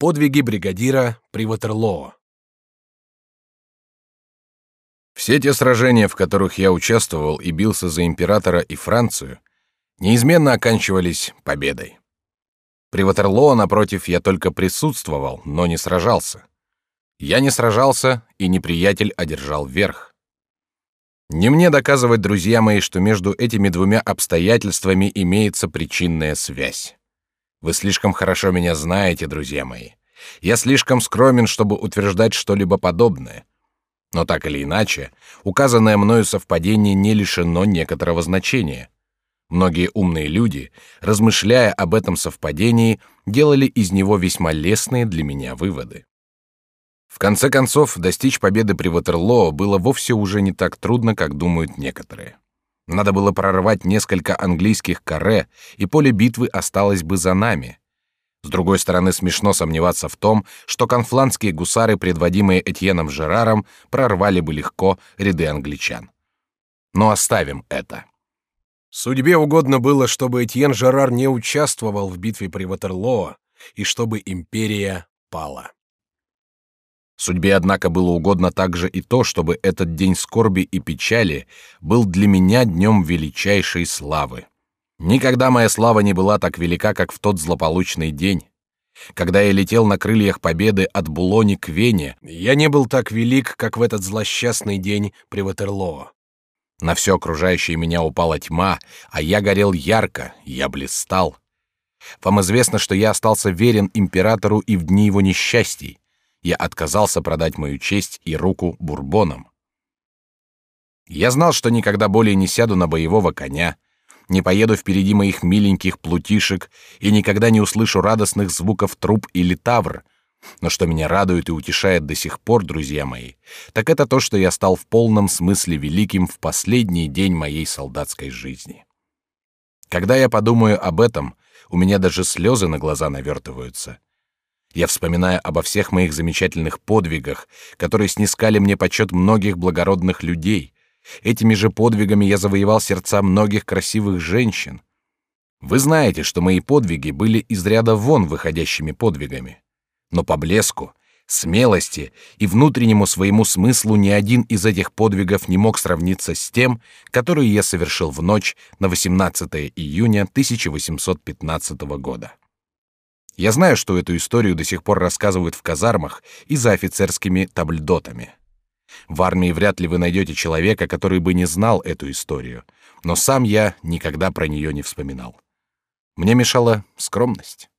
Подвиги бригадира при Ватерлоо. Все те сражения, в которых я участвовал и бился за императора и Францию, неизменно оканчивались победой. При Ватерлоо, напротив, я только присутствовал, но не сражался. Я не сражался, и неприятель одержал верх. Не мне доказывать, друзья мои, что между этими двумя обстоятельствами имеется причинная связь. Вы слишком хорошо меня знаете, друзья мои. Я слишком скромен, чтобы утверждать что-либо подобное. Но так или иначе, указанное мною совпадение не лишено некоторого значения. Многие умные люди, размышляя об этом совпадении, делали из него весьма лестные для меня выводы. В конце концов, достичь победы при Ватерлоо было вовсе уже не так трудно, как думают некоторые. Надо было прорвать несколько английских каре, и поле битвы осталось бы за нами. С другой стороны, смешно сомневаться в том, что конфландские гусары, предводимые Этьеном Жераром, прорвали бы легко ряды англичан. Но оставим это. Судьбе угодно было, чтобы Этьен Жерар не участвовал в битве при Ватерлоо и чтобы империя пала. Судьбе, однако, было угодно также и то, чтобы этот день скорби и печали был для меня днем величайшей славы. Никогда моя слава не была так велика, как в тот злополучный день. Когда я летел на крыльях победы от Булони к Вене, я не был так велик, как в этот злосчастный день при Ватерлоо. На все окружающее меня упала тьма, а я горел ярко, я блистал. Вам известно, что я остался верен императору и в дни его несчастий я отказался продать мою честь и руку бурбонам. Я знал, что никогда более не сяду на боевого коня, не поеду впереди моих миленьких плутишек и никогда не услышу радостных звуков труб или тавр. Но что меня радует и утешает до сих пор, друзья мои, так это то, что я стал в полном смысле великим в последний день моей солдатской жизни. Когда я подумаю об этом, у меня даже слезы на глаза навертываются. Я вспоминаю обо всех моих замечательных подвигах, которые снискали мне почет многих благородных людей. Этими же подвигами я завоевал сердца многих красивых женщин. Вы знаете, что мои подвиги были из ряда вон выходящими подвигами. Но по блеску, смелости и внутреннему своему смыслу ни один из этих подвигов не мог сравниться с тем, который я совершил в ночь на 18 июня 1815 года. Я знаю, что эту историю до сих пор рассказывают в казармах и за офицерскими табльдотами. В армии вряд ли вы найдете человека, который бы не знал эту историю, но сам я никогда про нее не вспоминал. Мне мешала скромность.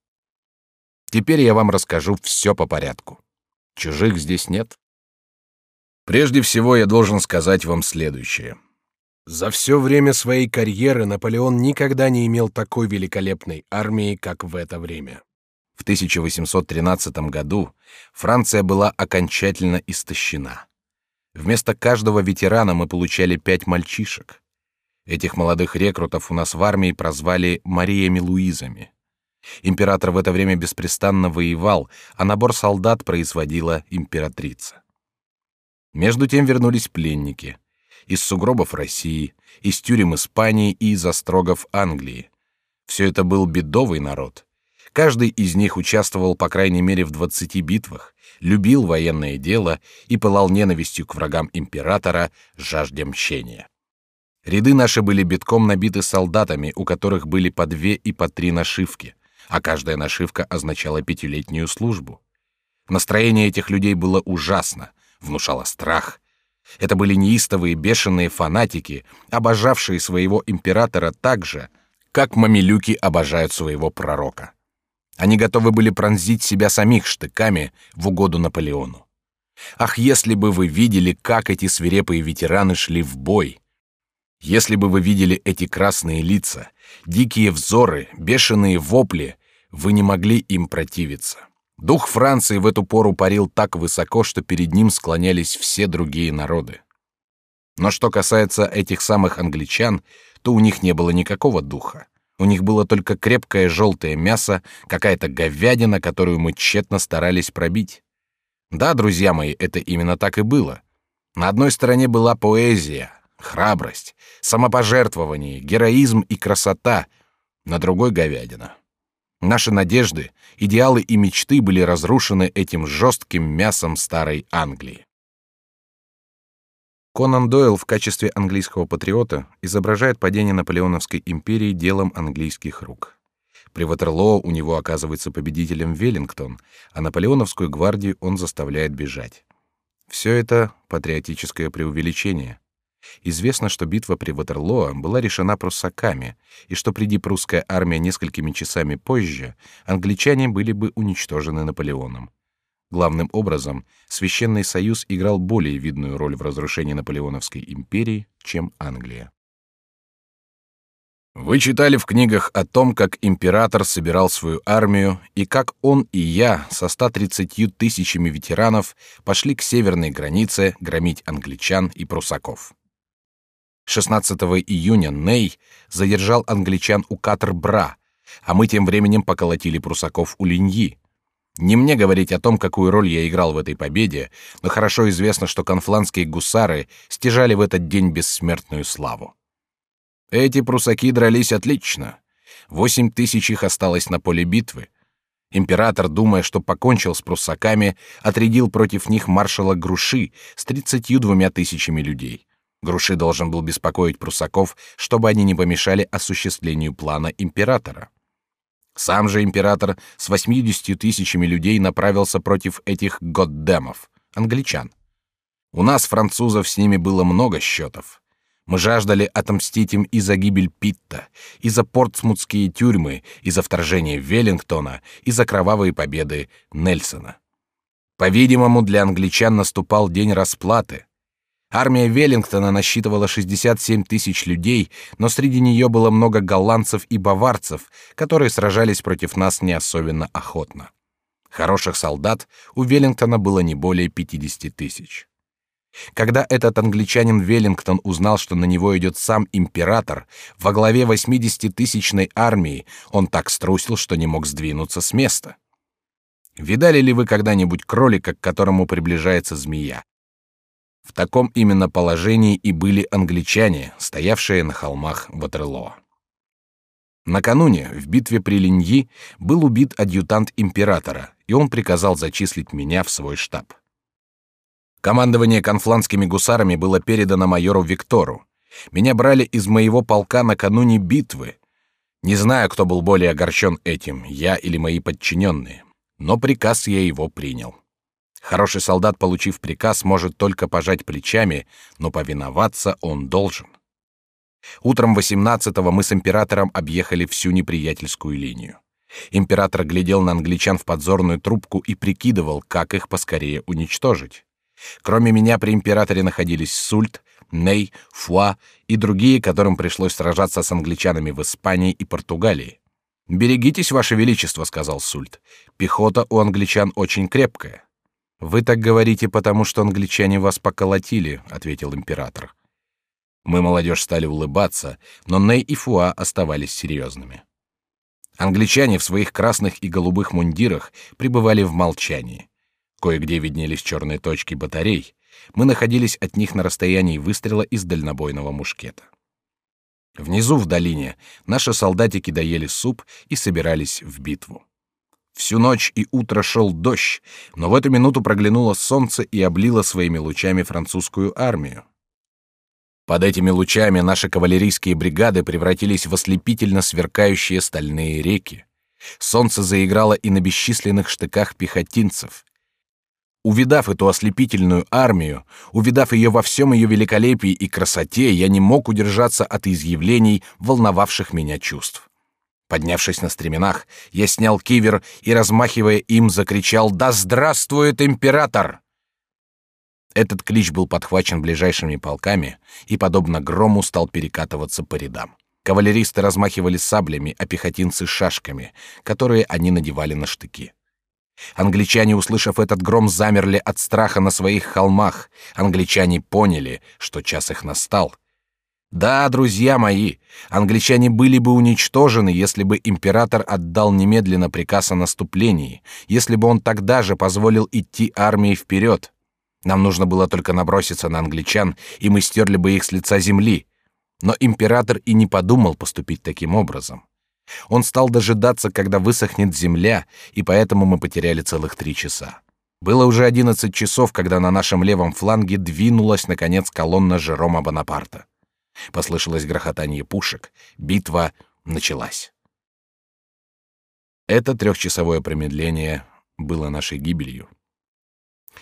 Теперь я вам расскажу все по порядку. Чужих здесь нет. Прежде всего я должен сказать вам следующее. За все время своей карьеры Наполеон никогда не имел такой великолепной армии, как в это время. В 1813 году Франция была окончательно истощена. Вместо каждого ветерана мы получали пять мальчишек. Этих молодых рекрутов у нас в армии прозвали Мариями Луизами. Император в это время беспрестанно воевал, а набор солдат производила императрица. Между тем вернулись пленники из сугробов России, из тюрем Испании и из острогов Англии. Все это был бедовый народ, Каждый из них участвовал по крайней мере в двадцати битвах, любил военное дело и пылал ненавистью к врагам императора, жаждя мщения. Ряды наши были битком набиты солдатами, у которых были по две и по три нашивки, а каждая нашивка означала пятилетнюю службу. Настроение этих людей было ужасно, внушало страх. Это были неистовые бешеные фанатики, обожавшие своего императора так же, как мамилюки обожают своего пророка. Они готовы были пронзить себя самих штыками в угоду Наполеону. Ах, если бы вы видели, как эти свирепые ветераны шли в бой! Если бы вы видели эти красные лица, дикие взоры, бешеные вопли, вы не могли им противиться. Дух Франции в эту пору парил так высоко, что перед ним склонялись все другие народы. Но что касается этих самых англичан, то у них не было никакого духа. У них было только крепкое желтое мясо, какая-то говядина, которую мы тщетно старались пробить. Да, друзья мои, это именно так и было. На одной стороне была поэзия, храбрость, самопожертвование, героизм и красота, на другой — говядина. Наши надежды, идеалы и мечты были разрушены этим жестким мясом старой Англии. Конан Дойл в качестве английского патриота изображает падение наполеоновской империи делом английских рук. При Ватерлоо у него оказывается победителем Веллингтон, а наполеоновскую гвардию он заставляет бежать. Все это патриотическое преувеличение. Известно, что битва при Ватерлоо была решена пруссаками, и что приди прусская армия несколькими часами позже, англичане были бы уничтожены Наполеоном. Главным образом, Священный Союз играл более видную роль в разрушении Наполеоновской империи, чем Англия. Вы читали в книгах о том, как император собирал свою армию и как он и я со 130 тысячами ветеранов пошли к северной границе громить англичан и прусаков. 16 июня Ней задержал англичан у Катр-Бра, а мы тем временем поколотили прусаков у Линьи. Не мне говорить о том, какую роль я играл в этой победе, но хорошо известно, что конфланские гусары стяжали в этот день бессмертную славу. Эти прусаки дрались отлично. Восемь тысяч их осталось на поле битвы. Император, думая, что покончил с прусаками, отрядил против них маршала Груши с тридцатью двумя тысячами людей. Груши должен был беспокоить прусаков, чтобы они не помешали осуществлению плана императора. Сам же император с восьмидесятью тысячами людей направился против этих годдемов, англичан. У нас, французов, с ними было много счетов. Мы жаждали отомстить им и за гибель Питта, и за портсмутские тюрьмы, и за вторжение Веллингтона, и за кровавые победы Нельсона. По-видимому, для англичан наступал день расплаты. Армия Веллингтона насчитывала 67 тысяч людей, но среди нее было много голландцев и баварцев, которые сражались против нас не особенно охотно. Хороших солдат у Веллингтона было не более 50 тысяч. Когда этот англичанин Веллингтон узнал, что на него идет сам император, во главе 80-тысячной армии, он так струсил, что не мог сдвинуться с места. Видали ли вы когда-нибудь кролика, к которому приближается змея? В таком именно положении и были англичане, стоявшие на холмах Ватерлоо. Накануне в битве при Линьи был убит адъютант императора, и он приказал зачислить меня в свой штаб. Командование конфланскими гусарами было передано майору Виктору. Меня брали из моего полка накануне битвы. Не знаю, кто был более огорчен этим, я или мои подчиненные, но приказ я его принял. Хороший солдат, получив приказ, может только пожать плечами, но повиноваться он должен. Утром 18-го мы с императором объехали всю неприятельскую линию. Император глядел на англичан в подзорную трубку и прикидывал, как их поскорее уничтожить. Кроме меня при императоре находились Сульт, Ней, Фуа и другие, которым пришлось сражаться с англичанами в Испании и Португалии. «Берегитесь, Ваше Величество», — сказал Сульт. «Пехота у англичан очень крепкая». «Вы так говорите, потому что англичане вас поколотили», — ответил император. Мы, молодежь, стали улыбаться, но Ней и Фуа оставались серьезными. Англичане в своих красных и голубых мундирах пребывали в молчании. Кое-где виднелись черные точки батарей. Мы находились от них на расстоянии выстрела из дальнобойного мушкета. Внизу в долине наши солдатики доели суп и собирались в битву. Всю ночь и утро шел дождь, но в эту минуту проглянуло солнце и облило своими лучами французскую армию. Под этими лучами наши кавалерийские бригады превратились в ослепительно сверкающие стальные реки. Солнце заиграло и на бесчисленных штыках пехотинцев. Увидав эту ослепительную армию, увидав ее во всем ее великолепии и красоте, я не мог удержаться от изъявлений, волновавших меня чувств. Поднявшись на стременах, я снял кивер и, размахивая им, закричал «Да здравствует император!» Этот клич был подхвачен ближайшими полками и, подобно грому, стал перекатываться по рядам. Кавалеристы размахивали саблями, а пехотинцы — шашками, которые они надевали на штыки. Англичане, услышав этот гром, замерли от страха на своих холмах. Англичане поняли, что час их настал. Да, друзья мои, англичане были бы уничтожены, если бы император отдал немедленно приказ о наступлении, если бы он тогда же позволил идти армии вперед. Нам нужно было только наброситься на англичан, и мы стерли бы их с лица земли. Но император и не подумал поступить таким образом. Он стал дожидаться, когда высохнет земля, и поэтому мы потеряли целых три часа. Было уже одиннадцать часов, когда на нашем левом фланге двинулась наконец колонна Жерома Бонапарта. Послышалось грохотание пушек. Битва началась. Это трехчасовое промедление было нашей гибелью.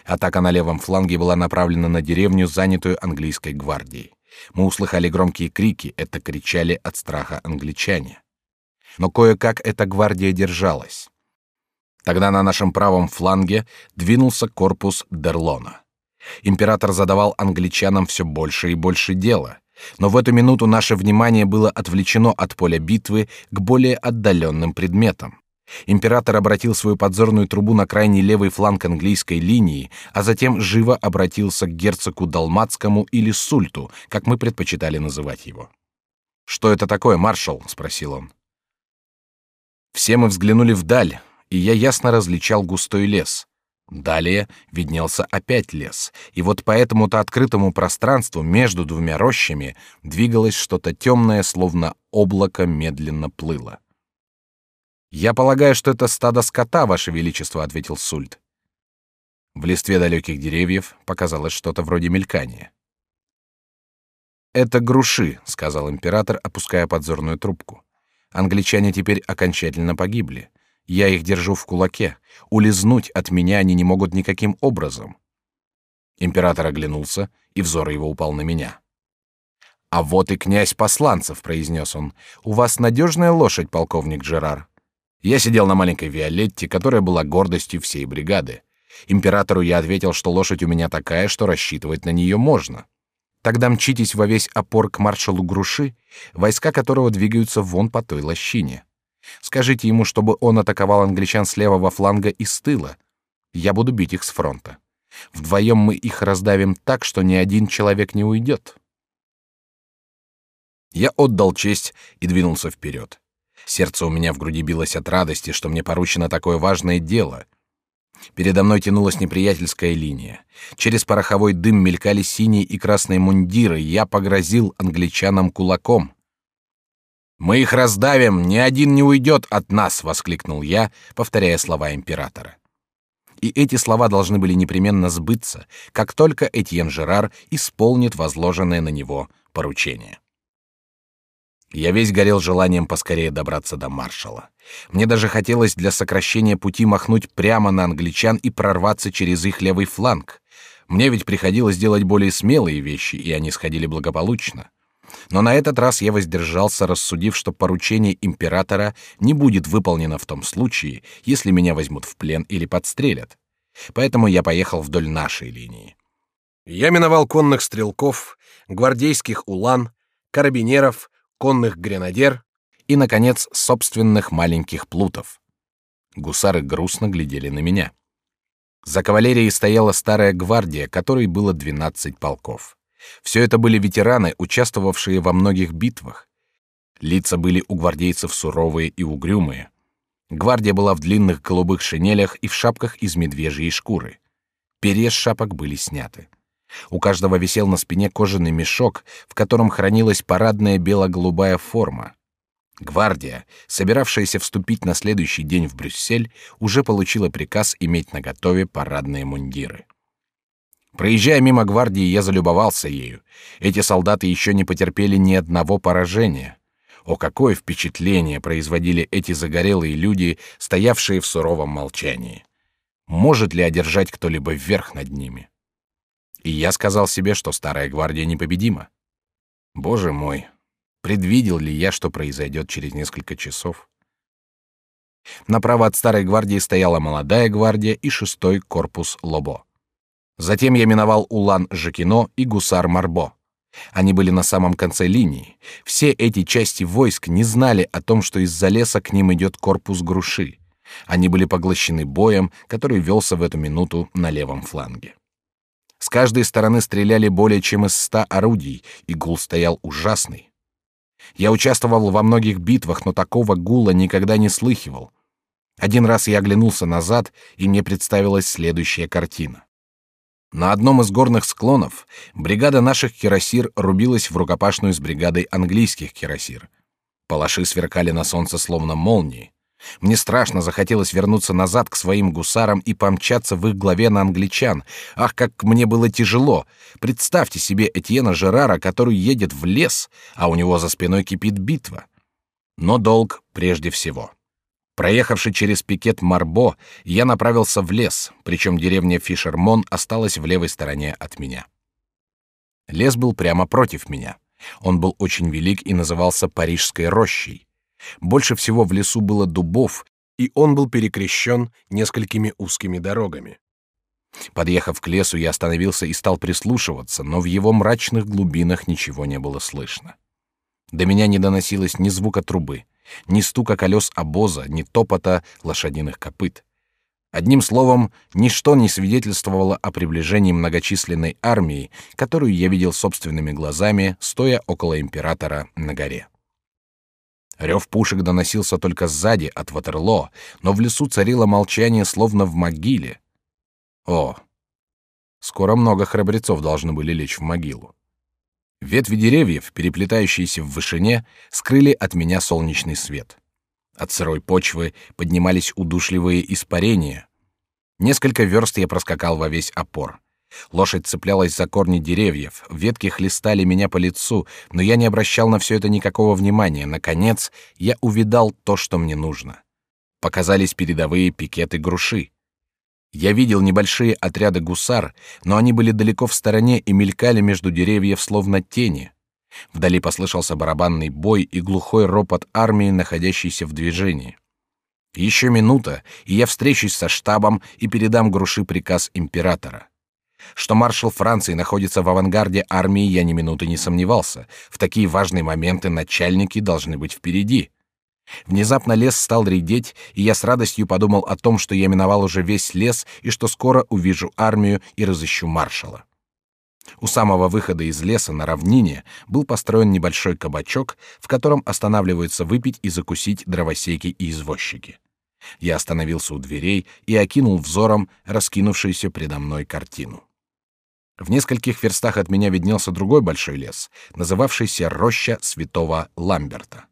Атака на левом фланге была направлена на деревню, занятую английской гвардией. Мы услыхали громкие крики, это кричали от страха англичане. Но кое-как эта гвардия держалась. Тогда на нашем правом фланге двинулся корпус Дерлона. Император задавал англичанам все больше и больше дела, но в эту минуту наше внимание было отвлечено от поля битвы к более отдаленным предметам. Император обратил свою подзорную трубу на крайний левый фланг английской линии, а затем живо обратился к герцогу Далматскому или Сульту, как мы предпочитали называть его. Что это такое, маршал? – спросил он. Все мы взглянули вдаль, и я ясно различал густой лес. Далее виднелся опять лес, и вот по этому-то открытому пространству между двумя рощами двигалось что-то темное, словно облако медленно плыло. Я полагаю, что это стадо скота, ваше величество, ответил Сульт. В листве далеких деревьев показалось что-то вроде мелькания. Это груши, сказал император, опуская подзорную трубку. Англичане теперь окончательно погибли. Я их держу в кулаке. Улизнуть от меня они не могут никаким образом. Император оглянулся, и взор его упал на меня. А вот и князь Посланцев, произнес он. У вас надежная лошадь, полковник Жерар. Я сидел на маленькой Виолетте, которая была гордостью всей бригады. Императору я ответил, что лошадь у меня такая, что рассчитывать на нее можно. Тогда мчитесь во весь опор к маршалу Груши, войска которого двигаются вон по той лощине. Скажите ему, чтобы он атаковал англичан с левого фланга и с тыла. Я буду бить их с фронта. Вдвоем мы их раздавим так, что ни один человек не уйдет. Я отдал честь и двинулся вперед. Сердце у меня в груди билось от радости, что мне поручено такое важное дело. Передо мной тянулась неприятельская линия. Через пороховой дым мелькали синие и красные мундиры. Я погрозил англичанам кулаком. Мы их раздавим, ни один не уйдет от нас, воскликнул я, повторяя слова императора. И эти слова должны были непременно сбыться, как только Этьен Жерар исполнит возложенное на него поручение. Я весь горел желанием поскорее добраться до маршала. Мне даже хотелось для сокращения пути махнуть прямо на англичан и прорваться через их левый фланг. Мне ведь приходилось делать более смелые вещи, и они сходили благополучно. Но на этот раз я воздержался, рассудив, что поручение императора не будет выполнено в том случае, если меня возьмут в плен или подстрелят. Поэтому я поехал вдоль нашей линии. Я миновал конных стрелков, гвардейских улан, карабинеров, конных гренадер и, наконец, собственных маленьких плутов. Гусары грустно глядели на меня. За кавалерией стояла старая гвардия, которой было двенадцать полков. Все это были ветераны, участвовавшие во многих битвах. Лица были у гвардейцев суровые и угрюмые. Гвардия была в длинных голубых шинелях и в шапках из медвежьей шкуры. Перья с шапок были сняты. У каждого висел на спине кожаный мешок, в котором хранилась парадная бело-голубая форма. Гвардия, собиравшаяся вступить на следующий день в Брюссель, уже получила приказ иметь наготове парадные мундиры. Проезжая мимо гвардии, я залюбовался ею. Эти солдаты еще не потерпели ни одного поражения. О какое впечатление производили эти загорелые люди, стоявшие в суровом молчании! Может ли одержать кто-либо верх над ними? И я сказал себе, что старая гвардия непобедима. Боже мой, предвидел ли я, что произойдет через несколько часов? Направо от старой гвардии стояла молодая гвардия и шестой корпус Лобо. Затем я миновал Улан Жакино и гусар Марбо. Они были на самом конце линии. Все эти части войск не знали о том, что из-за леса к ним идет корпус Груши. Они были поглощены боем, который велся в эту минуту на левом фланге. С каждой стороны стреляли более чем из ста орудий, и гул стоял ужасный. Я участвовал во многих битвах, но такого гула никогда не слыхивал. Один раз я оглянулся назад, и мне представилась следующая картина. На одном из горных склонов бригада наших кирасир рубилась в рукопашную с бригадой английских кирасир. Палаши сверкали на солнце словно молнии. Мне страшно захотелось вернуться назад к своим гусарам и помчаться в их главе на англичан. Ах, как мне было тяжело! Представьте себе Этьена Жерара, который едет в лес, а у него за спиной кипит битва. Но долг прежде всего. Проехавши через пикет Марбо, я направился в лес, причем деревня Фишермон осталась в левой стороне от меня. Лес был прямо против меня. Он был очень велик и назывался Парижской рощей. Больше всего в лесу было дубов, и он был перекрещен несколькими узкими дорогами. Подъехав к лесу, я остановился и стал прислушиваться, но в его мрачных глубинах ничего не было слышно. До меня не доносилось ни звука трубы, ни стука колес обоза, ни топота лошадиных копыт. Одним словом, ничто не свидетельствовало о приближении многочисленной армии, которую я видел собственными глазами, стоя около императора на горе. Рев пушек доносился только сзади от Ватерлоо, но в лесу царило молчание, словно в могиле. О, скоро много храбрецов должны были лечь в могилу. Ветви деревьев, переплетающиеся в вышине, скрыли от меня солнечный свет. От сырой почвы поднимались удушливые испарения. Несколько верст я проскакал во весь опор. Лошадь цеплялась за корни деревьев, ветки хлестали меня по лицу, но я не обращал на все это никакого внимания. Наконец, я увидал то, что мне нужно. Показались передовые пикеты груши. Я видел небольшие отряды гусар, но они были далеко в стороне и мелькали между деревьев словно тени. Вдали послышался барабанный бой и глухой ропот армии, находящейся в движении. Еще минута, и я встречусь со штабом и передам груши приказ императора. Что маршал Франции находится в авангарде армии, я ни минуты не сомневался. В такие важные моменты начальники должны быть впереди. Внезапно лес стал редеть, и я с радостью подумал о том, что я миновал уже весь лес и что скоро увижу армию и разыщу маршала. У самого выхода из леса на равнине был построен небольшой кабачок, в котором останавливаются выпить и закусить дровосеки и извозчики. Я остановился у дверей и окинул взором раскинувшуюся предо мной картину. В нескольких верстах от меня виднелся другой большой лес, называвшийся Роща Святого Ламберта.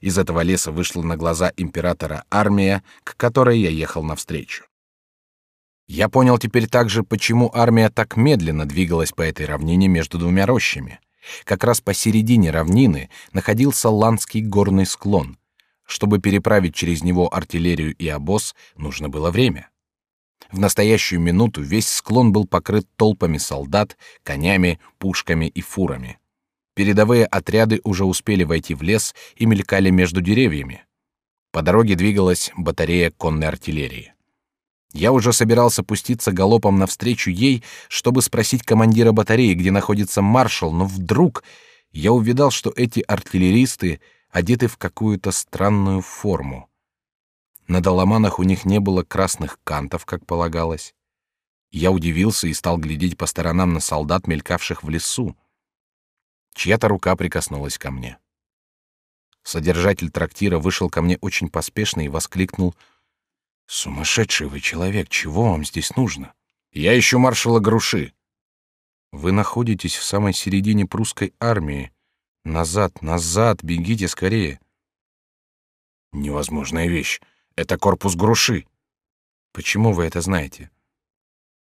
Из этого леса вышла на глаза императора армия, к которой я ехал навстречу. Я понял теперь также, почему армия так медленно двигалась по этой равнине между двумя рощами. Как раз посередине равнины находился Ландский горный склон. Чтобы переправить через него артиллерию и обоз, нужно было время. В настоящую минуту весь склон был покрыт толпами солдат, конями, пушками и фурами. Передовые отряды уже успели войти в лес и мелькали между деревьями. По дороге двигалась батарея конной артиллерии. Я уже собирался пуститься галопом навстречу ей, чтобы спросить командира батареи, где находится маршал, но вдруг я увидал, что эти артиллеристы одеты в какую-то странную форму. На доломанах у них не было красных кантов, как полагалось. Я удивился и стал глядеть по сторонам на солдат, мелькавших в лесу. Чья-то рука прикоснулась ко мне. Содержатель трактира вышел ко мне очень поспешно и воскликнул: "Сумасшедший вы человек! Чего вам здесь нужно? Я ищу маршала Груши. Вы находитесь в самой середине прусской армии. Назад, назад, бегите скорее!" Невозможная вещь. Это корпус Груши. Почему вы это знаете?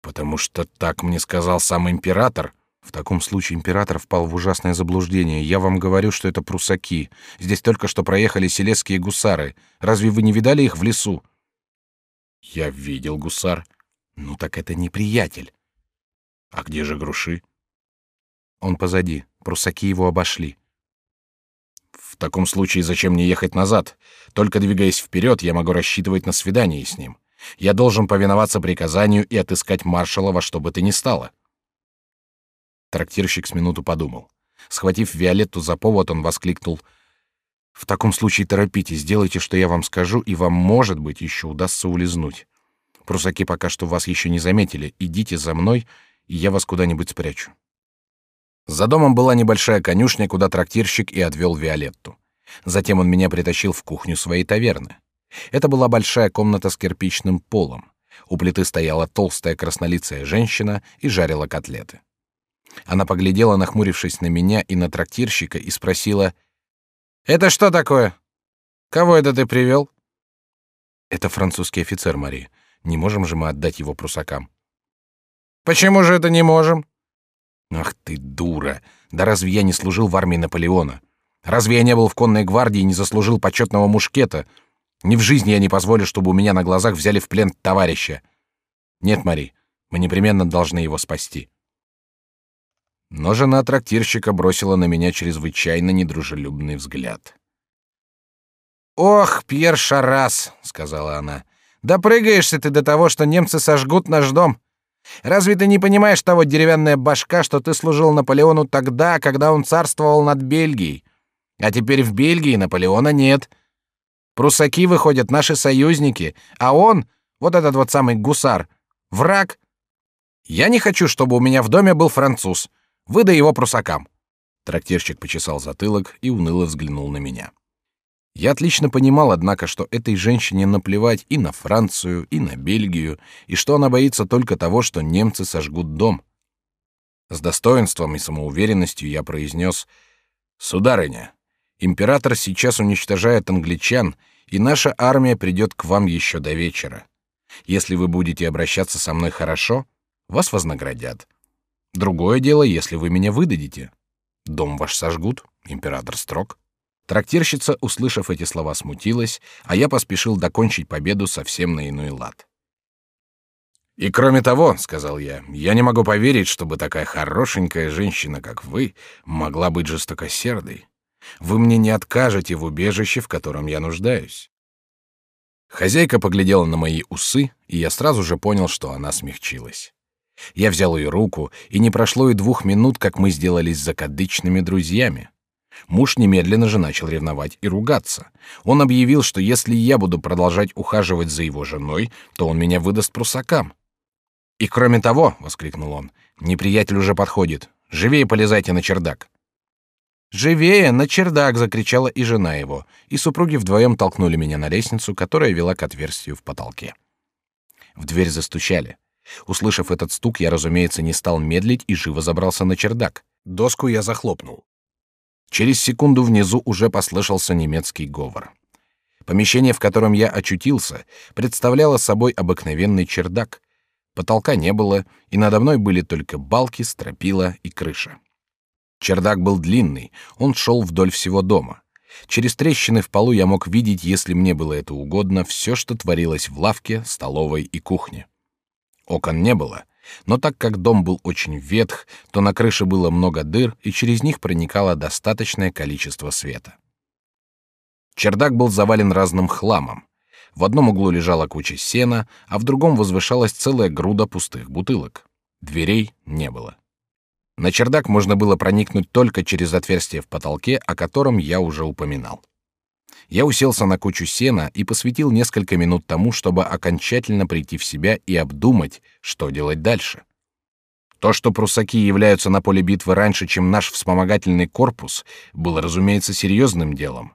Потому что так мне сказал сам император. В таком случае император впал в ужасное заблуждение. Я вам говорю, что это прусаки. Здесь только что проехали селезские гусары. Разве вы не видали их в лесу? Я видел гусар. Ну так это неприятель. А где же Груши? Он позади. Прусаки его обошли. В таком случае зачем мне ехать назад? Только двигаясь вперед, я могу рассчитывать на свидание с ним. Я должен повиноваться приказанию и отыскать маршала во что бы то ни стало. Трактирщик с минуту подумал. Схватив Виолетту за повод, он воскликнул: "В таком случае торопитесь, сделайте, что я вам скажу, и вам, может быть, еще удастся улизнуть. Прусаки пока что вас еще не заметили. Идите за мной, и я вас куда-нибудь спрячу". За домом была небольшая конюшня, куда трактирщик и отвел Виолетту. Затем он меня притащил в кухню своей таверны. Это была большая комната с кирпичным полом. У плиты стояла толстая краснолицая женщина и жарила котлеты. Она поглядела, нахмурившись на меня и на трактирщика, и спросила: Это что такое? Кого это ты привел? Это французский офицер, Мари. Не можем же мы отдать его прусакам. Почему же это не можем? Ах ты дура! Да разве я не служил в армии Наполеона? Разве я не был в конной гвардии и не заслужил почетного мушкета? Ни в жизни я не позволю, чтобы у меня на глазах взяли в плен товарища. Нет, Мари, мы непременно должны его спасти. Но жена трактирщика бросила на меня чрезвычайно недружелюбный взгляд. Ох, Пьер Шарас, сказала она, допрыгаешься ты до того, что немцы сожгут наш дом. Разве ты не понимаешь того деревянная башка, что ты служил Наполеону тогда, когда он царствовал над Бельгией? А теперь в Бельгии Наполеона нет. Прусаки выходят наши союзники, а он, вот этот вот самый гусар, враг. Я не хочу, чтобы у меня в доме был француз. Выдай его прусакам. Трактирщик почесал затылок и уныло взглянул на меня. Я отлично понимал, однако, что этой женщине наплевать и на Францию, и на Бельгию, и что она боится только того, что немцы сожгут дом. С достоинством и самоуверенностью я произнес: "Сударыня, император сейчас уничтожает англичан, и наша армия придет к вам еще до вечера. Если вы будете обращаться со мной хорошо, вас вознаградят. Другое дело, если вы меня выдадите. Дом ваш сожгут, император строг. Трактирщица, услышав эти слова, смутилась, а я поспешил докончить победу совсем на иной лад. И кроме того, сказал я, я не могу поверить, чтобы такая хорошенькая женщина, как вы, могла быть жестокосердой. Вы мне не откажете в убежище, в котором я нуждаюсь. Хозяйка поглядела на мои усы, и я сразу же понял, что она смягчилась. Я взял ее руку, и не прошло и двух минут, как мы сделались закадычными друзьями. Муж немедленно же начал ревновать и ругаться. Он объявил, что если я буду продолжать ухаживать за его женой, то он меня выдаст прусакам. И кроме того, воскликнул он, неприятель уже подходит. Живее полезайте на чердак. Живее на чердак, закричала и жена его, и супруги вдвоем толкнули меня на лестницу, которая вела к отверстию в потолке. В дверь застучали. Услышав этот стук, я, разумеется, не стал медлить и живо забрался на чердак. Доску я захлопнул. Через секунду внизу уже послышался немецкий говор. Помещение, в котором я очутился, представляло собой обыкновенный чердак. Потолка не было, и надо мной были только балки, стропила и крыша. Чердак был длинный, он шел вдоль всего дома. Через трещины в полу я мог видеть, если мне было это угодно, все, что творилось в лавке, столовой и кухне. Окон не было, но так как дом был очень ветх, то на крыше было много дыр, и через них проникало достаточное количество света. Чердак был завален разным хламом. В одном углу лежала куча сена, а в другом возвышалась целая груда пустых бутылок. Дверей не было. На чердак можно было проникнуть только через отверстие в потолке, о котором я уже упоминал. Я уселся на кучу сена и посвятил несколько минут тому, чтобы окончательно прийти в себя и обдумать, что делать дальше. То, что прусаки являются на поле битвы раньше, чем наш вспомогательный корпус, было, разумеется, серьезным делом.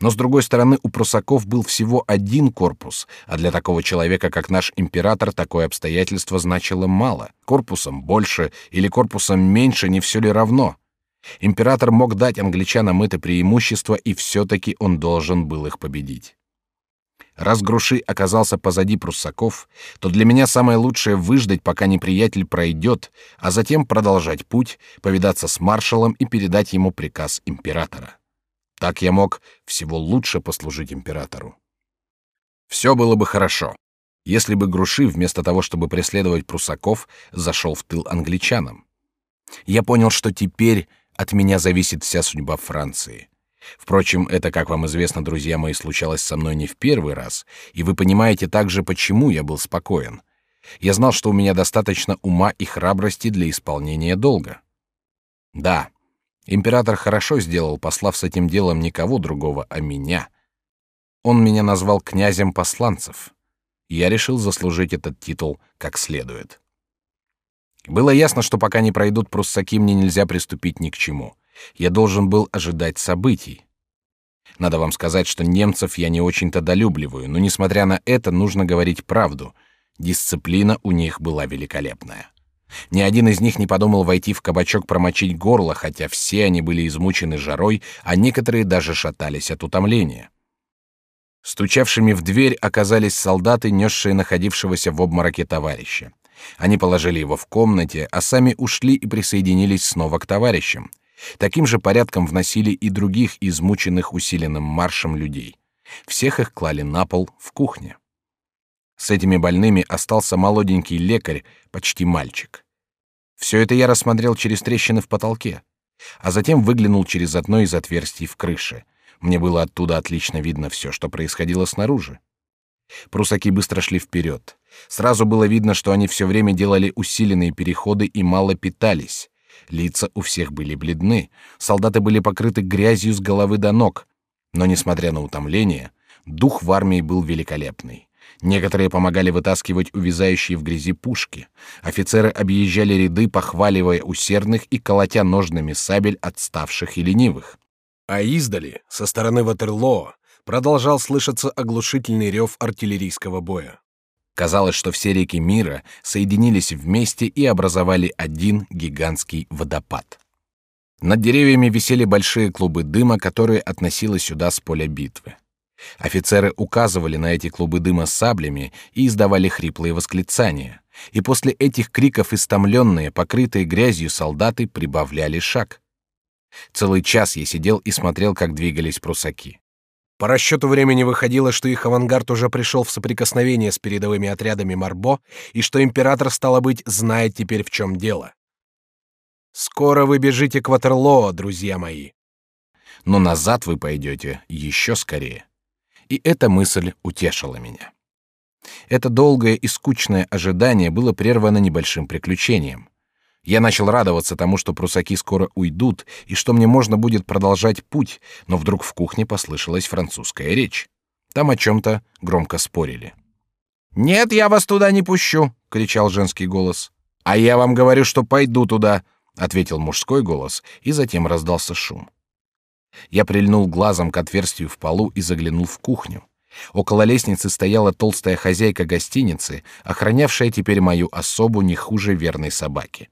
Но с другой стороны, у прусаков был всего один корпус, а для такого человека, как наш император, такое обстоятельство значило мало. Корпусом больше или корпусом меньше не все ли равно? Император мог дать англичанам это преимущество, и все-таки он должен был их победить. Раз Груши оказался позади пруссаков, то для меня самое лучшее выждать, пока неприятель пройдет, а затем продолжать путь, повидаться с маршалом и передать ему приказ императора. Так я мог всего лучше послужить императору. Все было бы хорошо, если бы Груши вместо того, чтобы преследовать пруссаков, зашел в тыл англичанам. Я понял, что теперь от меня зависит вся судьба Франции. Впрочем, это, как вам известно, друзья мои, случалось со мной не в первый раз, и вы понимаете также, почему я был спокоен. Я знал, что у меня достаточно ума и храбрости для исполнения долга. Да, император хорошо сделал, послав с этим делом никого другого, а меня. Он меня назвал князем посланцев. Я решил заслужить этот титул как следует. Было ясно, что пока не пройдут пруссаки, мне нельзя приступить ни к чему. Я должен был ожидать событий. Надо вам сказать, что немцев я не очень-то долюбливаю, но несмотря на это, нужно говорить правду. Дисциплина у них была великолепная. Ни один из них не подумал войти в кабачок промочить горло, хотя все они были измучены жарой, а некоторые даже шатались от утомления. Стучавшими в дверь оказались солдаты, несшие находившегося в обмороке товарища. Они положили его в комнате, а сами ушли и присоединились снова к товарищам. Таким же порядком вносили и других измученных усиленным маршем людей. Всех их клали на пол в кухне. С этими больными остался молоденький лекарь, почти мальчик. Все это я рассмотрел через трещины в потолке, а затем выглянул через одно из отверстий в крыше. Мне было оттуда отлично видно все, что происходило снаружи. Прусаки быстро шли вперед. Сразу было видно, что они все время делали усиленные переходы и мало питались. Лица у всех были бледны, солдаты были покрыты грязью с головы до ног. Но, несмотря на утомление, дух в армии был великолепный. Некоторые помогали вытаскивать увязающие в грязи пушки. Офицеры объезжали ряды, похваливая усердных и колотя ножными сабель отставших и ленивых. А издали, со стороны Ватерлоо, продолжал слышаться оглушительный рев артиллерийского боя. Казалось, что все реки мира соединились вместе и образовали один гигантский водопад. Над деревьями висели большие клубы дыма, которые относило сюда с поля битвы. Офицеры указывали на эти клубы дыма саблями и издавали хриплые восклицания. И после этих криков истомленные, покрытые грязью солдаты прибавляли шаг. Целый час я сидел и смотрел, как двигались прусаки. По расчету времени выходило, что их авангард уже пришел в соприкосновение с передовыми отрядами Марбо, и что император, стало быть, знает теперь, в чем дело. Скоро вы бежите к Ватерлоо, друзья мои. Но назад вы пойдете еще скорее и эта мысль утешила меня. Это долгое и скучное ожидание было прервано небольшим приключением. Я начал радоваться тому, что прусаки скоро уйдут и что мне можно будет продолжать путь, но вдруг в кухне послышалась французская речь. Там о чем-то громко спорили. «Нет, я вас туда не пущу!» — кричал женский голос. «А я вам говорю, что пойду туда!» — ответил мужской голос, и затем раздался шум. Я прильнул глазом к отверстию в полу и заглянул в кухню. Около лестницы стояла толстая хозяйка гостиницы, охранявшая теперь мою особу не хуже верной собаки.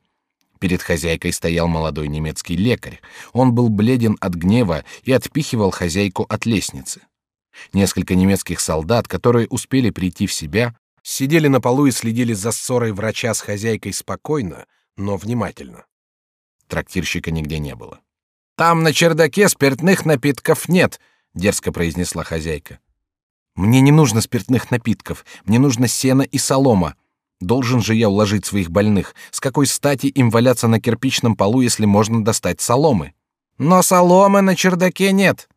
Перед хозяйкой стоял молодой немецкий лекарь. Он был бледен от гнева и отпихивал хозяйку от лестницы. Несколько немецких солдат, которые успели прийти в себя, сидели на полу и следили за ссорой врача с хозяйкой спокойно, но внимательно. Трактирщика нигде не было. Там на чердаке спиртных напитков нет, дерзко произнесла хозяйка. Мне не нужно спиртных напитков, мне нужно сено и солома. Должен же я уложить своих больных. С какой стати им валяться на кирпичном полу, если можно достать соломы? Но соломы на чердаке нет.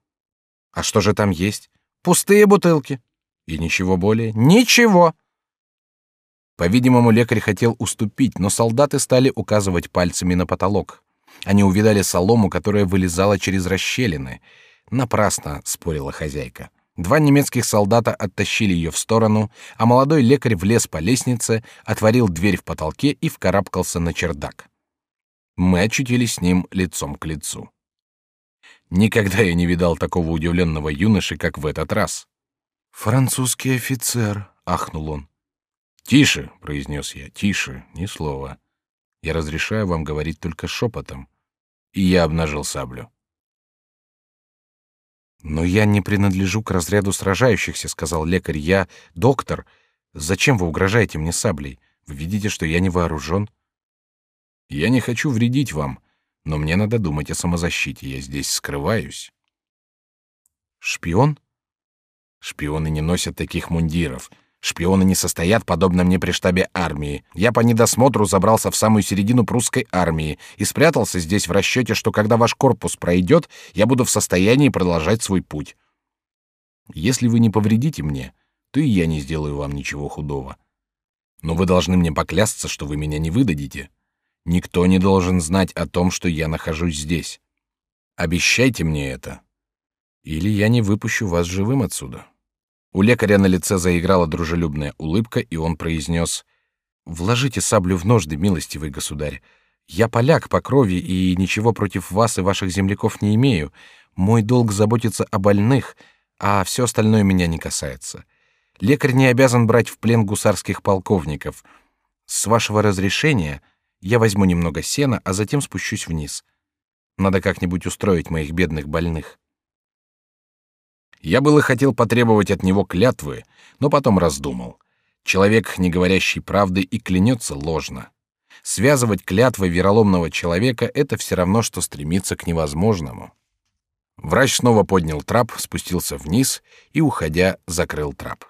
А что же там есть? Пустые бутылки. И ничего более? Ничего. По-видимому, лекарь хотел уступить, но солдаты стали указывать пальцами на потолок. Они увидали солому, которая вылезала через расщелины. Напрасно спорила хозяйка. Два немецких солдата оттащили ее в сторону, а молодой лекарь влез по лестнице, отворил дверь в потолке и вкарабкался на чердак. Мы очутились с ним лицом к лицу. Никогда я не видал такого удивленного юноши, как в этот раз. Французский офицер, ахнул он. Тише, произнес я, тише, ни слова. Я разрешаю вам говорить только шепотом и я обнажил саблю. Но я не принадлежу к разряду сражающихся, сказал лекарь. Я доктор. Зачем вы угрожаете мне саблей? Вы видите, что я не вооружен. Я не хочу вредить вам, но мне надо думать о самозащите. Я здесь скрываюсь. Шпион? Шпионы не носят таких мундиров. Шпионы не состоят, подобно мне при штабе армии. Я по недосмотру забрался в самую середину прусской армии и спрятался здесь в расчете, что когда ваш корпус пройдет, я буду в состоянии продолжать свой путь. Если вы не повредите мне, то и я не сделаю вам ничего худого. Но вы должны мне поклясться, что вы меня не выдадите. Никто не должен знать о том, что я нахожусь здесь. Обещайте мне это, или я не выпущу вас живым отсюда. У лекаря на лице заиграла дружелюбная улыбка, и он произнес: "Вложите саблю в ножды, милостивый государь. Я поляк по крови и ничего против вас и ваших земляков не имею. Мой долг заботиться о больных, а все остальное меня не касается. Лекарь не обязан брать в плен гусарских полковников. С вашего разрешения Я возьму немного сена, а затем спущусь вниз. Надо как-нибудь устроить моих бедных больных. Я было хотел потребовать от него клятвы, но потом раздумал. Человек, не говорящий правды, и клянется ложно. Связывать клятвой вероломного человека — это все равно, что стремиться к невозможному. Врач снова поднял трап, спустился вниз и, уходя, закрыл трап.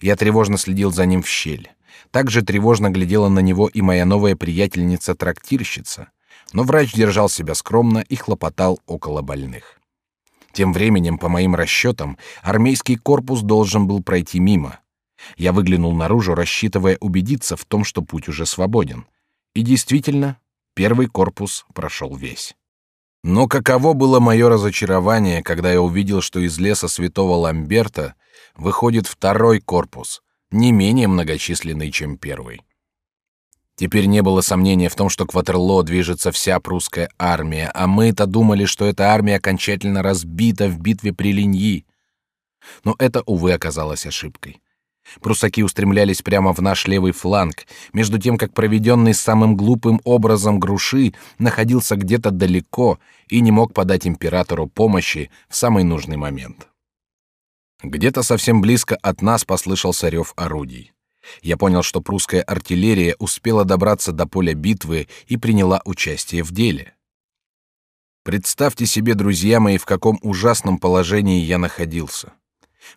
Я тревожно следил за ним в щель. Также тревожно глядела на него и моя новая приятельница-трактирщица, но врач держал себя скромно и хлопотал около больных. Тем временем, по моим расчетам, армейский корпус должен был пройти мимо. Я выглянул наружу, рассчитывая убедиться в том, что путь уже свободен. И действительно, первый корпус прошел весь. Но каково было мое разочарование, когда я увидел, что из леса святого Ламберта выходит второй корпус, не менее многочисленный, чем первый. Теперь не было сомнения в том, что к Ватерлоо движется вся прусская армия, а мы-то думали, что эта армия окончательно разбита в битве при Линьи. Но это, увы, оказалось ошибкой. Прусаки устремлялись прямо в наш левый фланг, между тем как проведенный самым глупым образом Груши находился где-то далеко и не мог подать императору помощи в самый нужный момент. Где-то совсем близко от нас послышался рев орудий. Я понял, что прусская артиллерия успела добраться до поля битвы и приняла участие в деле. Представьте себе, друзья мои, в каком ужасном положении я находился.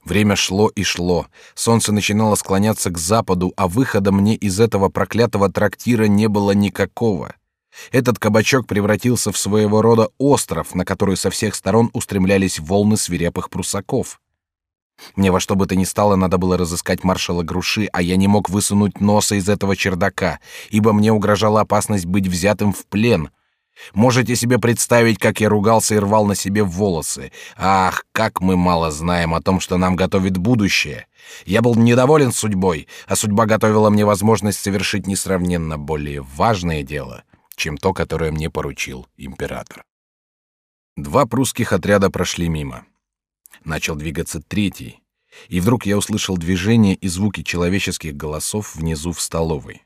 Время шло и шло, солнце начинало склоняться к западу, а выхода мне из этого проклятого трактира не было никакого. Этот кабачок превратился в своего рода остров, на который со всех сторон устремлялись волны свирепых прусаков. Мне во что бы то ни стало надо было разыскать маршала Груши, а я не мог высунуть носа из этого чердака, ибо мне угрожала опасность быть взятым в плен. Можете себе представить, как я ругался и рвал на себе волосы. Ах, как мы мало знаем о том, что нам готовит будущее. Я был недоволен судьбой, а судьба готовила мне возможность совершить несравненно более важное дело, чем то, которое мне поручил император. Два прусских отряда прошли мимо. Начал двигаться третий, и вдруг я услышал движение и звуки человеческих голосов внизу в столовой.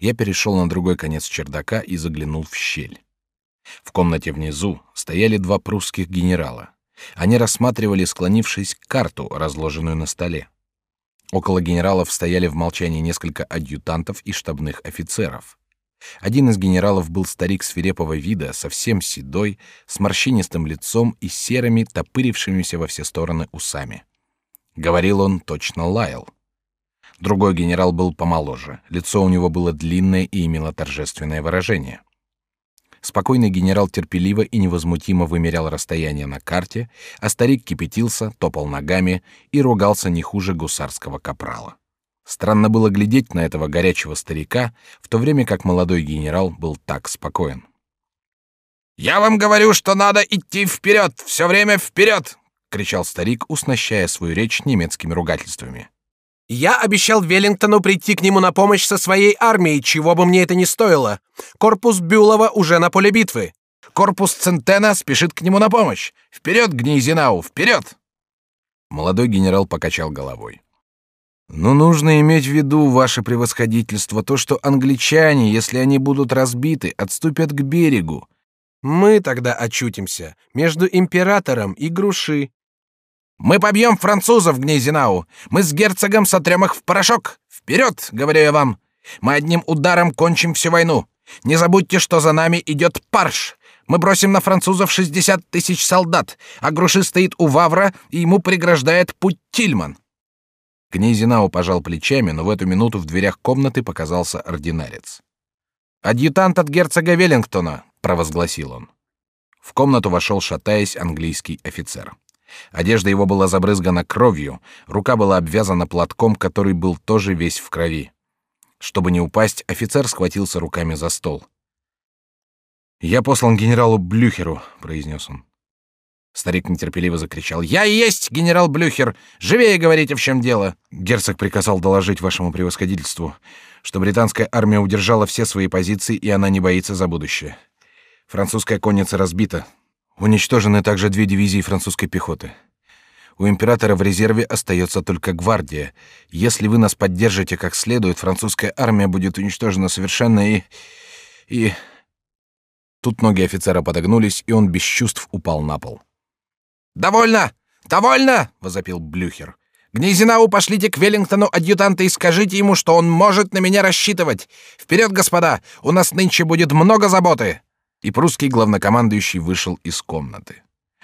Я перешел на другой конец чердака и заглянул в щель. В комнате внизу стояли два прусских генерала. Они рассматривали, склонившись, карту, разложенную на столе. Около генералов стояли в молчании несколько адъютантов и штабных офицеров. Один из генералов был старик свирепого вида, совсем седой, с морщинистым лицом и серыми, топырившимися во все стороны усами. Говорил он точно лаял. Другой генерал был помоложе, лицо у него было длинное и имело торжественное выражение. Спокойный генерал терпеливо и невозмутимо вымерял расстояние на карте, а старик кипятился, топал ногами и ругался не хуже гусарского капрала. Странно было глядеть на этого горячего старика, в то время как молодой генерал был так спокоен. «Я вам говорю, что надо идти вперед, все время вперед!» — кричал старик, уснащая свою речь немецкими ругательствами. Я обещал Веллингтону прийти к нему на помощь со своей армией, чего бы мне это ни стоило. Корпус Бюлова уже на поле битвы. Корпус Центена спешит к нему на помощь. Вперед, Гнейзенау, вперед!» Молодой генерал покачал головой. Но нужно иметь в виду, ваше превосходительство, то, что англичане, если они будут разбиты, отступят к берегу. Мы тогда очутимся между императором и Груши. Мы побьем французов, Гнейзенау. Мы с герцогом сотрем их в порошок. Вперед, говорю я вам. Мы одним ударом кончим всю войну. Не забудьте, что за нами идет парш. Мы бросим на французов 60 тысяч солдат, а Груши стоит у Вавра, и ему преграждает путь Тильман. Князинау пожал плечами, но в эту минуту в дверях комнаты показался ординарец. «Адъютант от герцога Веллингтона», — провозгласил он. В комнату вошел, шатаясь, английский офицер. Одежда его была забрызгана кровью, рука была обвязана платком, который был тоже весь в крови. Чтобы не упасть, офицер схватился руками за стол. «Я послан генералу Блюхеру», — произнес он. Старик нетерпеливо закричал: "Я есть генерал Блюхер! Живее говорите, в чем дело!" Герцог приказал доложить вашему превосходительству, что британская армия удержала все свои позиции и она не боится за будущее. Французская конница разбита. Уничтожены также две дивизии французской пехоты. У императора в резерве остается только гвардия. Если вы нас поддержите как следует, французская армия будет уничтожена совершенно и И тут ноги офицера подогнулись, и он без чувств упал на пол. Довольно, довольно, возопил Блюхер. Гнезинау пошлите к Веллингтону адъютанта и скажите ему, что он может на меня рассчитывать. Вперед, господа, у нас нынче будет много заботы. И прусский главнокомандующий вышел из комнаты.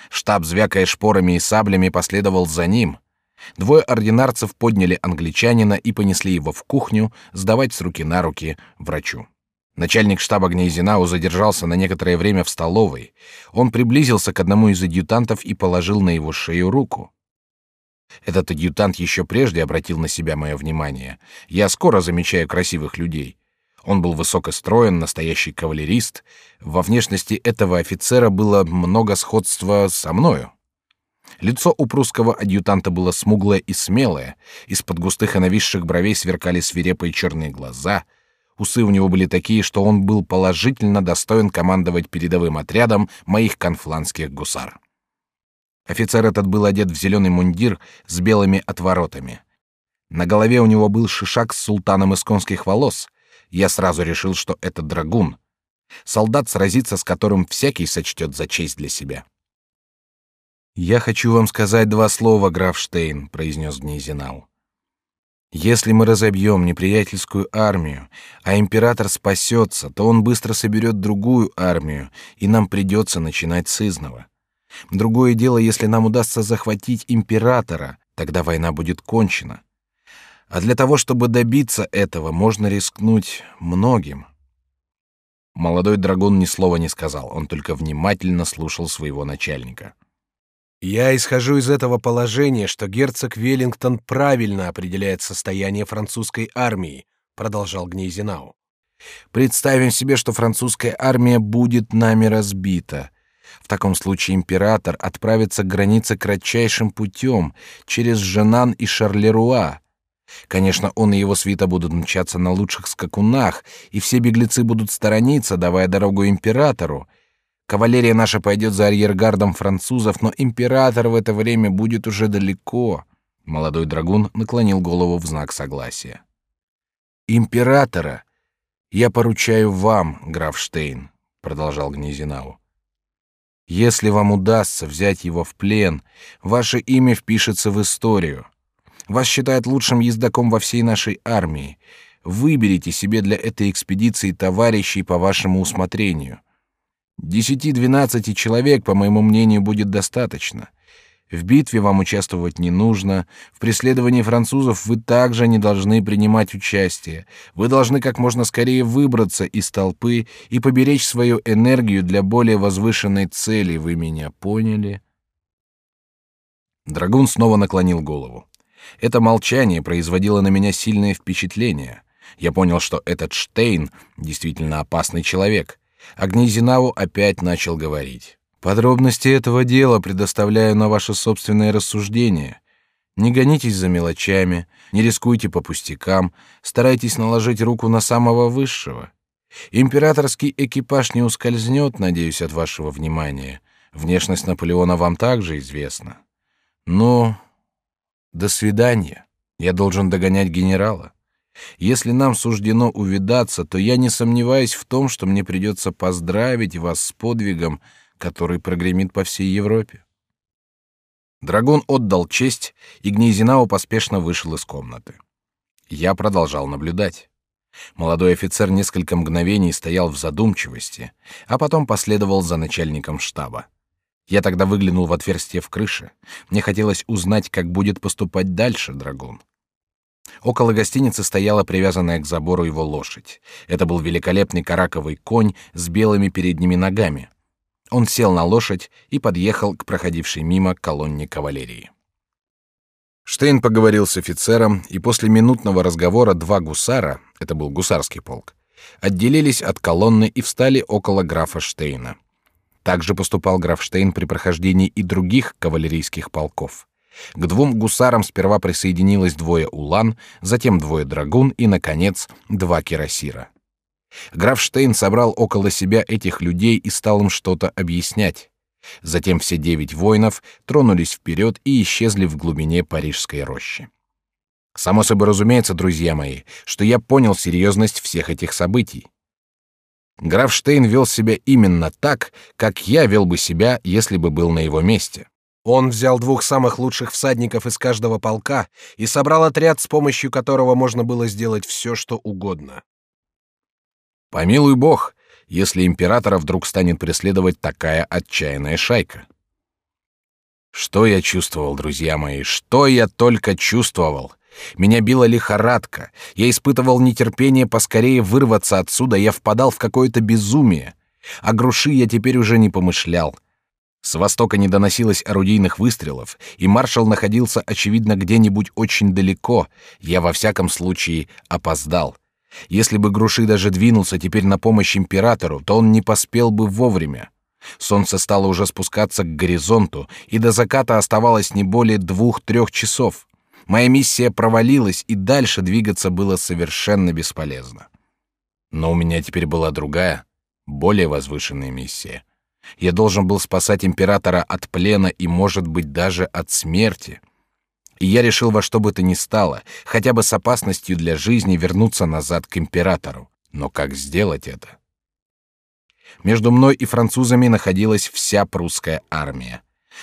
Штаб, звякая шпорами и саблями, последовал за ним. Двое ординарцев подняли англичанина и понесли его в кухню сдавать с руки на руки врачу. Начальник штаба Гнейзинау задержался на некоторое время в столовой. Он приблизился к одному из адъютантов и положил на его шею руку. Этот адъютант еще прежде обратил на себя мое внимание. Я скоро замечаю красивых людей. Он был высокостроен, настоящий кавалерист. Во внешности этого офицера было много сходства со мною. Лицо у прусского адъютанта было смуглое и смелое, из-под густых и нависших бровей сверкали свирепые черные глаза. Усы у него были такие, что он был положительно достоин командовать передовым отрядом моих конфланских гусар. Офицер этот был одет в зеленый мундир с белыми отворотами. На голове у него был шишак с султаном из конских волос. Я сразу решил, что это драгун. Солдат, сразиться с которым всякий сочтет за честь для себя. «Я хочу вам сказать два слова, граф Штейн», — произнес Гнезинау. «Если мы разобьем неприятельскую армию, а император спасется, то он быстро соберет другую армию, и нам придется начинать с изного. Другое дело, если нам удастся захватить императора, тогда война будет кончена. А для того, чтобы добиться этого, можно рискнуть многим». Молодой драгун ни слова не сказал, он только внимательно слушал своего начальника. Я исхожу из этого положения, что герцог Веллингтон правильно определяет состояние французской армии, продолжал Гнейзенау. Представим себе, что французская армия будет нами разбита. В таком случае император отправится к границе кратчайшим путем через Женан и Шарлеруа. Конечно, он и его свита будут мчаться на лучших скакунах, и все беглецы будут сторониться, давая дорогу императору. Кавалерия наша пойдет за арьергардом французов, но император в это время будет уже далеко. Молодой драгун наклонил голову в знак согласия. Императора я поручаю вам, граф Штейн, продолжал Гнезинау. Если вам удастся взять его в плен, ваше имя впишется в историю. Вас считают лучшим ездаком во всей нашей армии. Выберите себе для этой экспедиции товарищей по вашему усмотрению. Десяти-двенадцати человек, по моему мнению, будет достаточно. В битве вам участвовать не нужно. В преследовании французов вы также не должны принимать участие. Вы должны как можно скорее выбраться из толпы и поберечь свою энергию для более возвышенной цели. Вы меня поняли? Драгун снова наклонил голову. Это молчание производило на меня сильное впечатление. Я понял, что этот Штейн действительно опасный человек. Гнезинау опять начал говорить. «Подробности этого дела предоставляю на ваше собственное рассуждение. Не гонитесь за мелочами, не рискуйте по пустякам, старайтесь наложить руку на самого высшего. Императорский экипаж не ускользнет, надеюсь, от вашего внимания. Внешность Наполеона вам также известна. Но до свидания. Я должен догонять генерала. Если нам суждено увидаться, то я не сомневаюсь в том, что мне придется поздравить вас с подвигом, который прогремит по всей Европе. Драгун отдал честь, и Гнезинау поспешно вышел из комнаты. Я продолжал наблюдать. Молодой офицер несколько мгновений стоял в задумчивости, а потом последовал за начальником штаба. Я тогда выглянул в отверстие в крыше. Мне хотелось узнать, как будет поступать дальше драгун. Около гостиницы стояла привязанная к забору его лошадь. Это был великолепный караковый конь с белыми передними ногами. Он сел на лошадь и подъехал к проходившей мимо колонне кавалерии. Штейн поговорил с офицером, и после минутного разговора два гусара, это был гусарский полк, отделились от колонны и встали около графа Штейна. Также поступал граф Штейн при прохождении и других кавалерийских полков. К двум гусарам сперва присоединилось двое улан, затем двое драгун и, наконец, два кирасира. Граф Штейн собрал около себя этих людей и стал им что-то объяснять. Затем все девять воинов тронулись вперед и исчезли в глубине парижской рощи. Само собой разумеется, друзья мои, что я понял серьезность всех этих событий. Граф Штейн вел себя именно так, как я вел бы себя, если бы был на его месте. Он взял двух самых лучших всадников из каждого полка и собрал отряд, с помощью которого можно было сделать все, что угодно. Помилуй бог, если императора вдруг станет преследовать такая отчаянная шайка. Что я чувствовал, друзья мои, что я только чувствовал. Меня била лихорадка. Я испытывал нетерпение поскорее вырваться отсюда. Я впадал в какое-то безумие. О груши я теперь уже не помышлял. С востока не доносилось орудийных выстрелов, и маршал находился, очевидно, где-нибудь очень далеко. Я во всяком случае опоздал. Если бы Груши даже двинулся теперь на помощь императору, то он не поспел бы вовремя. Солнце стало уже спускаться к горизонту, и до заката оставалось не более двух-трех часов. Моя миссия провалилась, и дальше двигаться было совершенно бесполезно. Но у меня теперь была другая, более возвышенная миссия. Я должен был спасать императора от плена и, может быть, даже от смерти. И я решил во что бы то ни стало, хотя бы с опасностью для жизни вернуться назад к императору. Но как сделать это? Между мной и французами находилась вся прусская армия.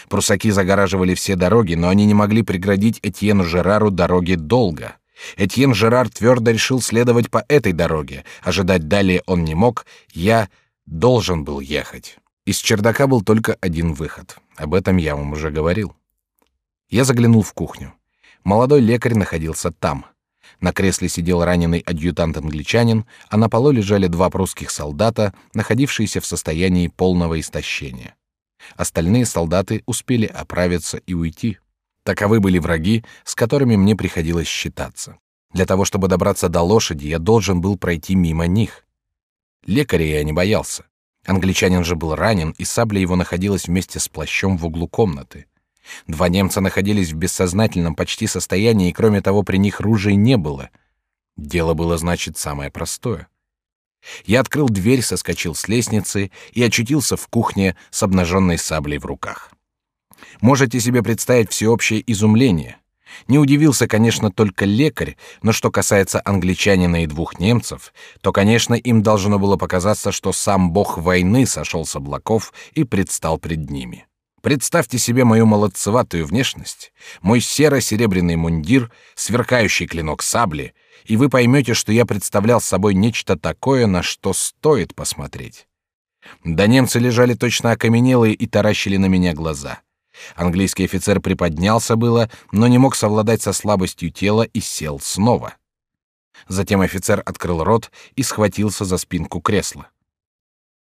Прусаки загораживали все дороги, но они не могли преградить Этьену Жерару дороги долго. Этьен Жерар твердо решил следовать по этой дороге. Ожидать далее он не мог. Я должен был ехать. Из чердака был только один выход. Об этом я вам уже говорил. Я заглянул в кухню. Молодой лекарь находился там. На кресле сидел раненый адъютант-англичанин, а на полу лежали два прусских солдата, находившиеся в состоянии полного истощения. Остальные солдаты успели оправиться и уйти. Таковы были враги, с которыми мне приходилось считаться. Для того, чтобы добраться до лошади, я должен был пройти мимо них. Лекаря я не боялся. Англичанин же был ранен, и сабля его находилась вместе с плащом в углу комнаты. Два немца находились в бессознательном почти состоянии, и кроме того, при них ружей не было. Дело было, значит, самое простое. Я открыл дверь, соскочил с лестницы и очутился в кухне с обнаженной саблей в руках. Можете себе представить всеобщее изумление. Не удивился, конечно, только лекарь, но что касается англичанина и двух немцев, то, конечно, им должно было показаться, что сам бог войны сошел с облаков и предстал пред ними. Представьте себе мою молодцеватую внешность, мой серо-серебряный мундир, сверкающий клинок сабли, и вы поймете, что я представлял собой нечто такое, на что стоит посмотреть. Да немцы лежали точно окаменелые и таращили на меня глаза. Английский офицер приподнялся было, но не мог совладать со слабостью тела и сел снова. Затем офицер открыл рот и схватился за спинку кресла.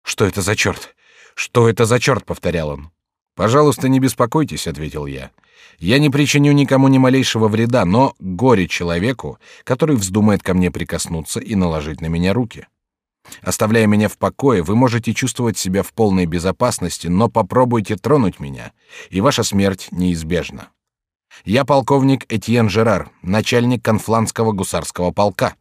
Что это за черт? Что это за черт? повторял он. Пожалуйста, не беспокойтесь, ответил я. Я не причиню никому ни малейшего вреда, но горе человеку, который вздумает ко мне прикоснуться и наложить на меня руки. Оставляя меня в покое, вы можете чувствовать себя в полной безопасности, но попробуйте тронуть меня, и ваша смерть неизбежна. Я полковник Этьен Жерар, начальник конфланского гусарского полка.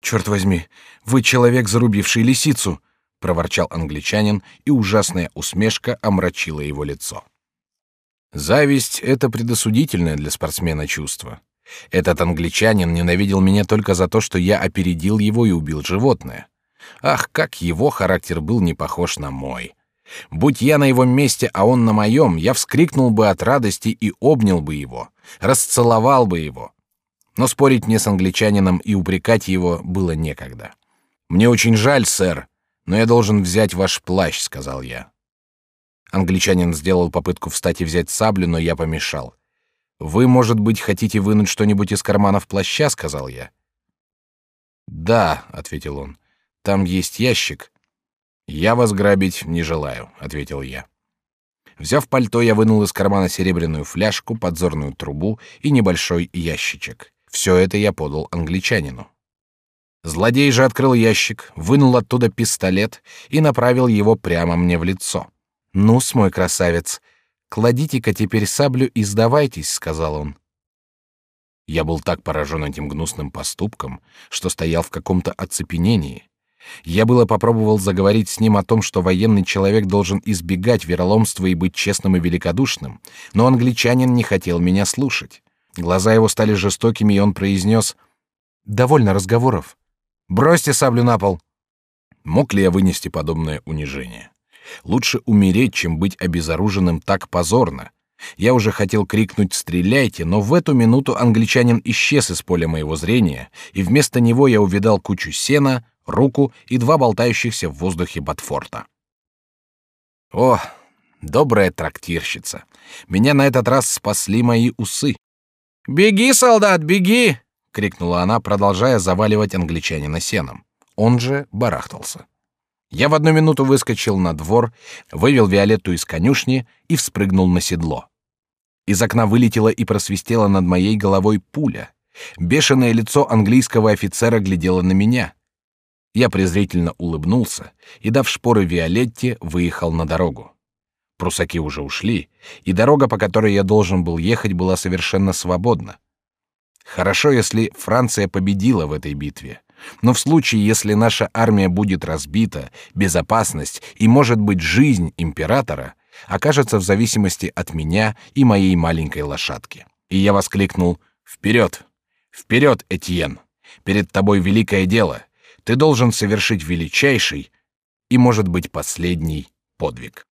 Черт возьми, вы человек, зарубивший лисицу, проворчал англичанин, и ужасная усмешка омрачила его лицо. Зависть — это предосудительное для спортсмена чувство. Этот англичанин ненавидел меня только за то, что я опередил его и убил животное. Ах, как его характер был не похож на мой. Будь я на его месте, а он на моем, я вскрикнул бы от радости и обнял бы его, расцеловал бы его. Но спорить мне с англичанином и упрекать его было некогда. Мне очень жаль, сэр, но я должен взять ваш плащ, сказал я. Англичанин сделал попытку встать и взять саблю, но я помешал. Вы, может быть, хотите вынуть что-нибудь из карманов плаща, сказал я. Да, ответил он. Там есть ящик. Я вас грабить не желаю, ответил я. Взяв пальто, я вынул из кармана серебряную фляжку, подзорную трубу и небольшой ящичек. Все это я подал англичанину. Злодей же открыл ящик, вынул оттуда пистолет и направил его прямо мне в лицо. Ну, мой красавец, кладите-ка теперь саблю и сдавайтесь, сказал он. Я был так поражен этим гнусным поступком, что стоял в каком-то оцепенении. Я было попробовал заговорить с ним о том, что военный человек должен избегать вероломства и быть честным и великодушным, но англичанин не хотел меня слушать. Глаза его стали жестокими, и он произнес: "Довольно разговоров. Бросьте саблю на пол". Мог ли я вынести подобное унижение? Лучше умереть, чем быть обезоруженным так позорно. Я уже хотел крикнуть «Стреляйте!», но в эту минуту англичанин исчез из поля моего зрения, и вместо него я увидал кучу сена, руку и два болтающихся в воздухе ботфорта. О, добрая трактирщица! Меня на этот раз спасли мои усы. «Беги, солдат, беги!» — крикнула она, продолжая заваливать англичанина сеном. Он же барахтался. Я в одну минуту выскочил на двор, вывел Виолетту из конюшни и вспрыгнул на седло. Из окна вылетела и просвистела над моей головой пуля. Бешеное лицо английского офицера глядело на меня. Я презрительно улыбнулся и, дав шпоры Виолетте, выехал на дорогу. Прусаки уже ушли, и дорога, по которой я должен был ехать, была совершенно свободна. Хорошо, если Франция победила в этой битве. Но в случае, если наша армия будет разбита, безопасность и, может быть, жизнь императора окажется в зависимости от меня и моей маленькой лошадки. И я воскликнул «Вперед! Вперед, Этьен! Перед тобой великое дело! Ты должен совершить величайший и, может быть, последний подвиг».